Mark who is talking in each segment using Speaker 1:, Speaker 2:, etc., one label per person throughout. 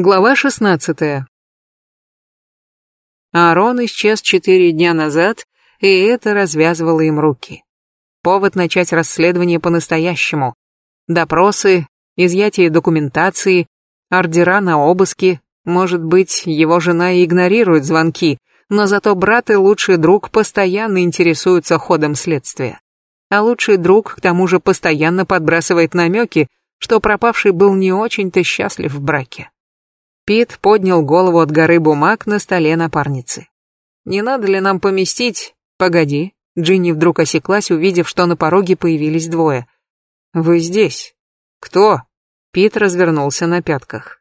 Speaker 1: Глава 16. Аарон исчез четыре дня назад, и это развязывало им руки. Повод начать расследование по-настоящему. Допросы, изъятие документации, ордера на обыски. Может быть, его жена игнорирует звонки, но зато брат и лучший друг постоянно интересуются ходом следствия. А лучший друг, к тому же, постоянно подбрасывает намеки, что пропавший был не очень-то счастлив в браке. Пит поднял голову от горы бумаг на столе напарницы. «Не надо ли нам поместить...» «Погоди». Джинни вдруг осеклась, увидев, что на пороге появились двое. «Вы здесь?» «Кто?» Пит развернулся на пятках.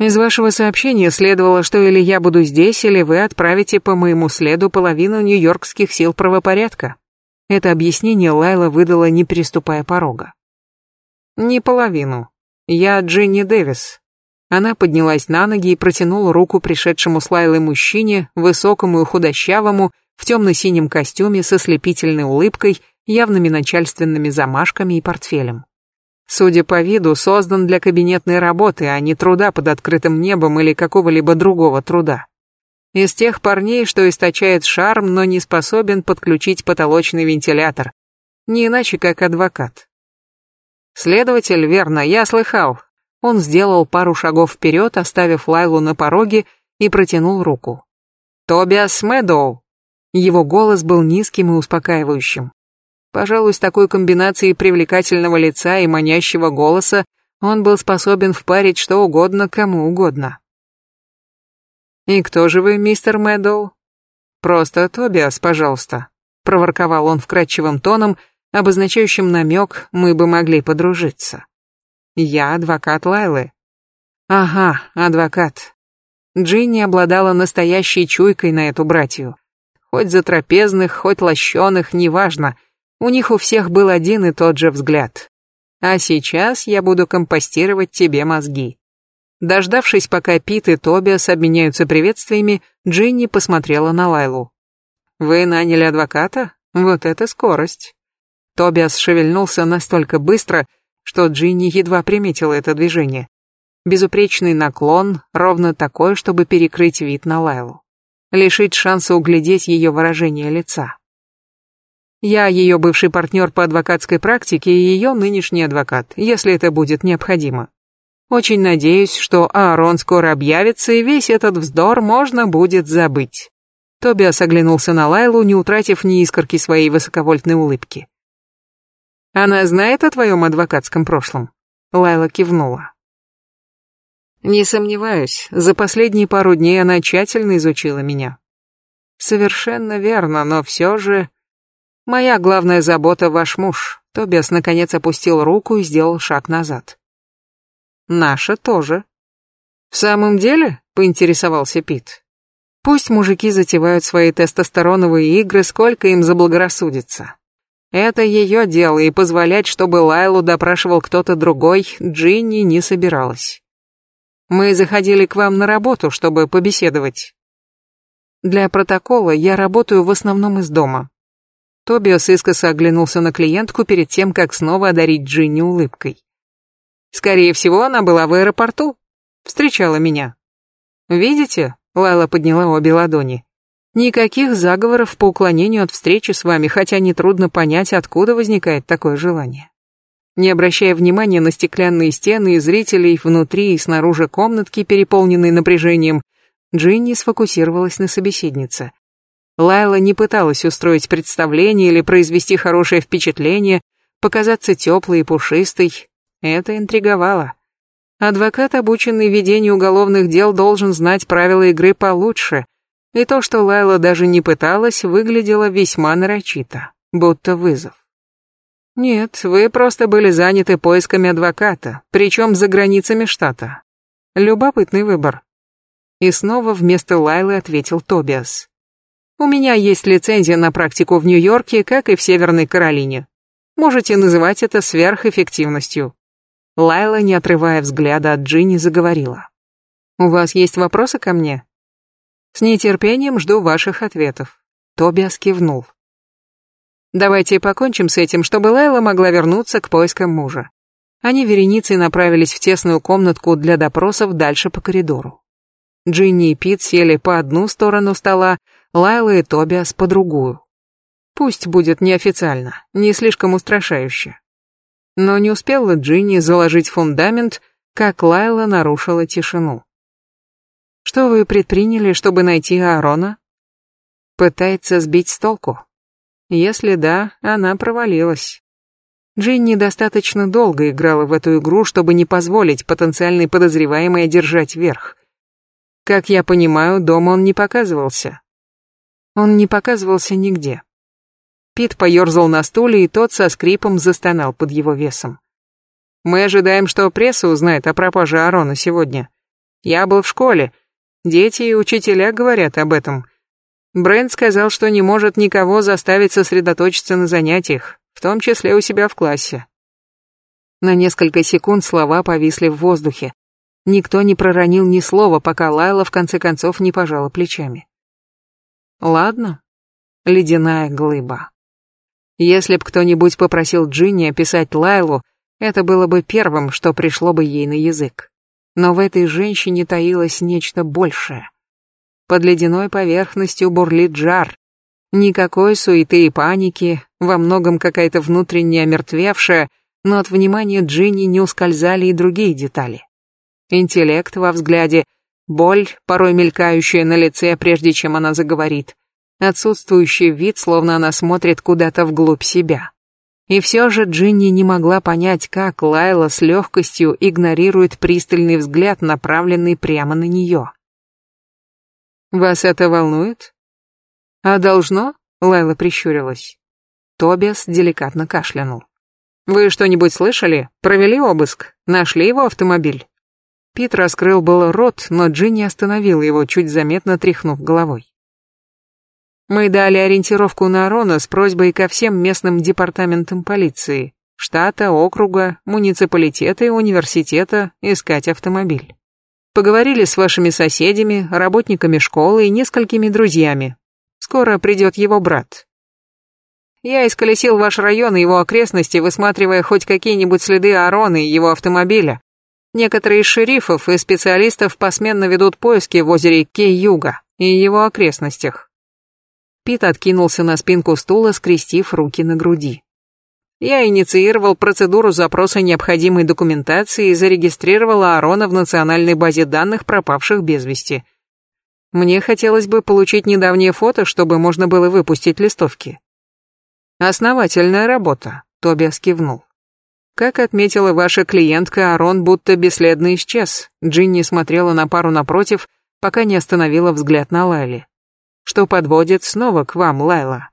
Speaker 1: «Из вашего сообщения следовало, что или я буду здесь, или вы отправите по моему следу половину нью-йоркских сил правопорядка». Это объяснение Лайла выдала, не переступая порога. «Не половину. Я Джинни Дэвис, она поднялась на ноги и протянула руку пришедшему с Лайлой мужчине, высокому и худощавому, в темно-синем костюме со слепительной улыбкой, явными начальственными замашками и портфелем. Судя по виду, создан для кабинетной работы, а не труда под открытым небом или какого-либо другого труда. Из тех парней, что источает шарм, но не способен подключить потолочный вентилятор. Не иначе, как адвокат. Следователь, верно, я слыхал, он сделал пару шагов вперед, оставив Лайлу на пороге, и протянул руку. «Тобиас Мэдоу!» Его голос был низким и успокаивающим. Пожалуй, с такой комбинацией привлекательного лица и манящего голоса он был способен впарить что угодно кому угодно. «И кто же вы, мистер Мэдоу?» «Просто Тобиас, пожалуйста», — проворковал он вкрадчивым тоном, обозначающим намек «мы бы могли подружиться». Я адвокат Лайлы. Ага, адвокат. Джинни обладала настоящей чуйкой на эту братью. Хоть за трапезных, хоть лощеных, неважно. У них у всех был один и тот же взгляд. А сейчас я буду компостировать тебе мозги. Дождавшись, пока Пит и Тобиас обменяются приветствиями, Джинни посмотрела на Лайлу. «Вы наняли адвоката? Вот это скорость!» Тобиас шевельнулся настолько быстро, что Джинни едва приметила это движение. Безупречный наклон, ровно такой, чтобы перекрыть вид на Лайлу. Лишить шанса углядеть ее выражение лица. Я ее бывший партнер по адвокатской практике и ее нынешний адвокат, если это будет необходимо. Очень надеюсь, что Аарон скоро объявится, и весь этот вздор можно будет забыть. Тобиас оглянулся на Лайлу, не утратив ни искорки своей высоковольтной улыбки. Она знает о твоем адвокатском прошлом?» Лайла кивнула. «Не сомневаюсь, за последние пару дней она тщательно изучила меня». «Совершенно верно, но все же...» «Моя главная забота — ваш муж». Тобиас наконец опустил руку и сделал шаг назад. «Наша тоже». «В самом деле?» — поинтересовался Пит. «Пусть мужики затевают свои тестостероновые игры, сколько им заблагорассудится. Это ее дело, и позволять, чтобы Лайлу допрашивал кто-то другой, Джинни не собиралась. Мы заходили к вам на работу, чтобы побеседовать. Для протокола я работаю в основном из дома. Тобиас искоса оглянулся на клиентку перед тем, как снова одарить Джинни улыбкой. Скорее всего, она была в аэропорту. Встречала меня. Видите? Лайла подняла обе ладони. Никаких заговоров по уклонению от встречи с вами, хотя нетрудно понять, откуда возникает такое желание. Не обращая внимания на стеклянные стены и зрителей внутри и снаружи комнатки, переполненной напряжением, Джинни сфокусировалась на собеседнице. Лайла не пыталась устроить представление или произвести хорошее впечатление, показаться теплой и пушистой. Это интриговало. Адвокат, обученный ведению уголовных дел, должен знать правила игры получше, и то, что Лайла даже не пыталась, выглядело весьма нарочито, будто вызов. Нет, вы просто были заняты поисками адвоката, причем за границами штата. Любопытный выбор. И снова вместо Лайлы ответил Тобиас. У меня есть лицензия на практику в Нью-Йорке, как и в Северной Каролине. Можете называть это сверхэффективностью. Лайла, не отрывая взгляда от Джинни, заговорила. «У вас есть вопросы ко мне?» С нетерпением жду ваших ответов. Тобиас кивнул. Давайте покончим с этим, чтобы Лайла могла вернуться к поискам мужа. Они вереницей направились в тесную комнатку для допросов дальше по коридору. Джинни и Пит сели по одну сторону стола, Лайла и Тобиас по другую. Пусть будет неофициально, не слишком устрашающе. Но не успела Джинни заложить фундамент, как Лайла нарушила тишину. «Что вы предприняли, чтобы найти Аарона?» Пытается сбить с толку. Если да, она провалилась. Джинни достаточно долго играла в эту игру, чтобы не позволить потенциальной подозреваемой одержать верх. Как я понимаю, дома он не показывался. Он не показывался нигде. Пит поерзал на стуле, и тот со скрипом застонал под его весом. Мы ожидаем, что пресса узнает о пропаже Арона сегодня. Я был в школе. Дети и учителя говорят об этом. Брент сказал, что не может никого заставить сосредоточиться на занятиях, в том числе у себя в классе. На несколько секунд слова повисли в воздухе. Никто не проронил ни слова, пока Лайла в конце концов не пожала плечами. Ладно, ледяная глыба. Если б кто-нибудь попросил Джинни описать Лайлу, это было бы первым, что пришло бы ей на язык. Но в этой женщине таилось нечто большее. Под ледяной поверхностью бурлит жар. Никакой суеты и паники, во многом какая-то внутренняя мертвевшая, но от внимания Джинни не ускользали и другие детали. Интеллект во взгляде, боль, порой мелькающая на лице, прежде чем она заговорит, отсутствующий вид, словно она смотрит куда-то вглубь себя. И все же Джинни не могла понять, как Лайла с легкостью игнорирует пристальный взгляд, направленный прямо на нее. Вас это волнует? А должно? Лайла прищурилась. Тобиас деликатно кашлянул. Вы что-нибудь слышали? Провели обыск? Нашли его автомобиль? Пит раскрыл был рот, но Джинни остановила его, чуть заметно тряхнув головой. Мы дали ориентировку на Арона с просьбой ко всем местным департаментам полиции, штата, округа, муниципалитета и университета искать автомобиль. Поговорили с вашими соседями, работниками школы и несколькими друзьями. Скоро придет его брат. Я исколесил ваш район и его окрестности, высматривая хоть какие-нибудь следы Арона и его автомобиля. Некоторые из шерифов и специалистов посменно ведут поиски в озере Кей-Юга и его окрестностях. Пит откинулся на спинку стула, скрестив руки на груди. Я инициировал процедуру запроса необходимой документации и зарегистрировал Аарона в национальной базе данных пропавших без вести. Мне хотелось бы получить недавнее фото, чтобы можно было выпустить листовки. Основательная работа, Тобиас кивнул. Как отметила ваша клиентка, Арон будто бесследно исчез. Джинни смотрела на пару напротив, пока не остановила взгляд на Лайли. Что подводит снова к вам, Лайла?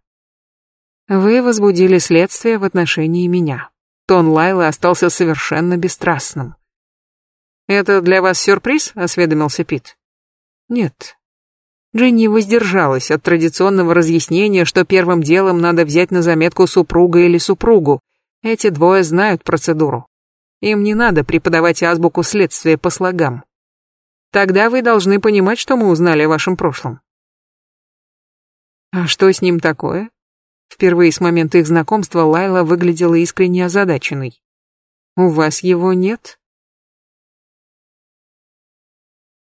Speaker 1: Вы возбудили следствие в отношении меня. Тон Лайлы остался совершенно бесстрастным. «Это для вас сюрприз?» — осведомился Пит. «Нет». Джинни воздержалась от традиционного разъяснения, что первым делом надо взять на заметку супруга или супругу. Эти двое знают процедуру. Им не надо преподавать азбуку следствия по слогам. Тогда вы должны понимать, что мы узнали о вашем прошлом. А что с ним такое? Впервые с момента их знакомства Лайла выглядела искренне озадаченной. «У вас его нет?»